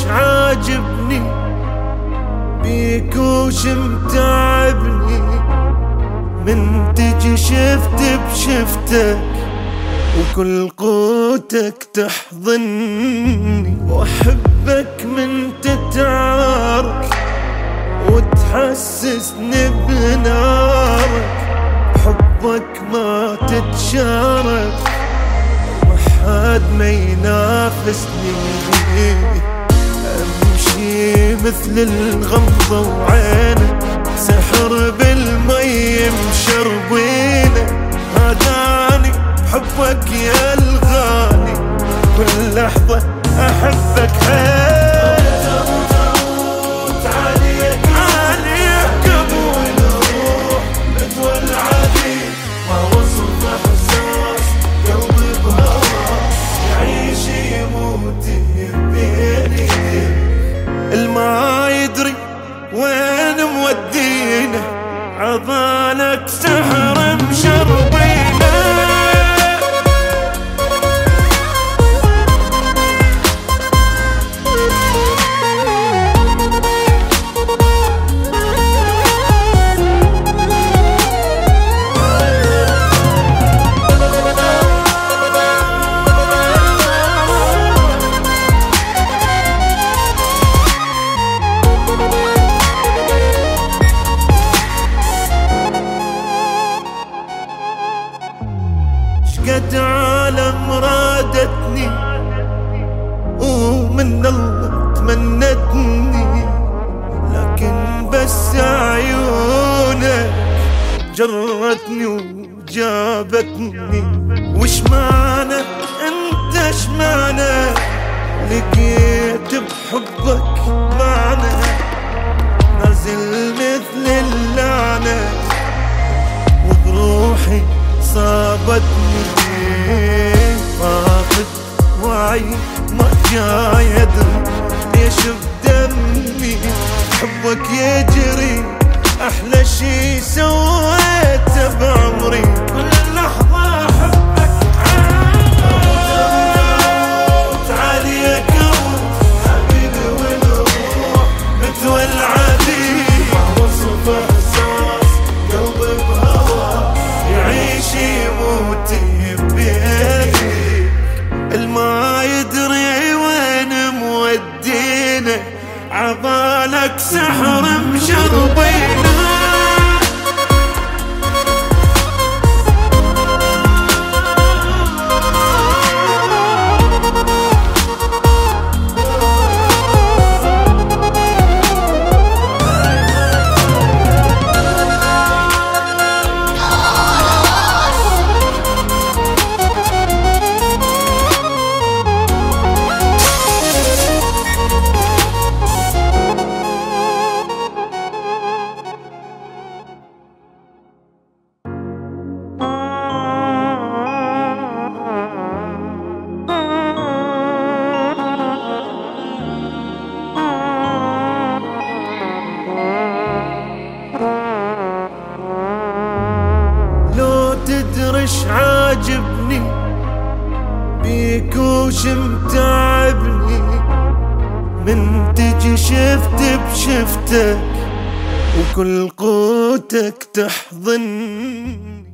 وش عاجبني؟ بيك وش متعبني من تجي شفت بشفتك وكل قوتك تحضني. وأحبك من تتعارك وتحسسني بنارك. بحبك ما تتشارك ما حد ما ينافسني. امشي مثل الغمضة وعينه سحر بالمي مشربينه. هداني حبك يا عضالك سحر مشربينا قد عالم رادتني ومن الله تمنتني. لكن بس عيونك جرتني وجابتني. وش معنى انت؟ اش معنى لقيت بحبك؟ معنى نازل مثل اللعنة. وبروحي صابتني فاقد وعي ما جاي ادري ليش بدمي؟ حبك يجري أحلى عبالك سحر مشربينا عاجبني بيك وش متعبني من تجي شفت بشفتك وكل قوتك تحضن